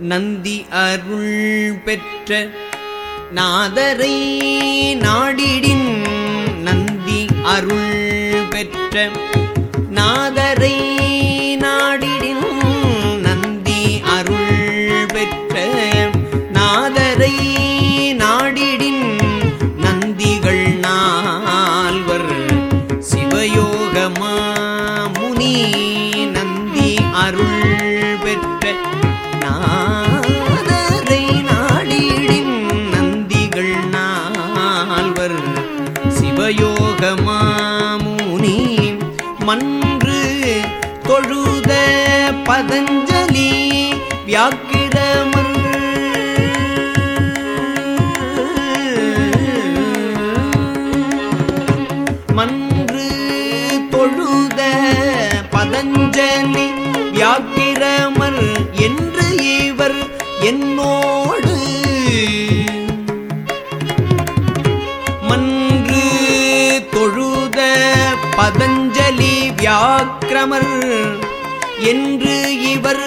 நந்தி அருள் பெற்ற நாதரை நாடிடின் நந்தி அருள் பெற்ற நாதரை நாடிடின் நந்தி அருள் பெற்ற நாதரை நாடிடின் நந்திகள் நால்வர் சிவயோகமா முனி நந்தி அருள் பெற்ற நாதரை நாடிடின் நந்திகள் நால்வர். சிவயோகமாமுனி மன்று தொழுத பதஞ்சலி வியாக்கிரமர் மன்று தொழுத பதஞ்சலி வியாக்கிரமர் என் என்னோடு மன்று தொழுத பதஞ்சலி வியாக்கிரமர் என்று இவர்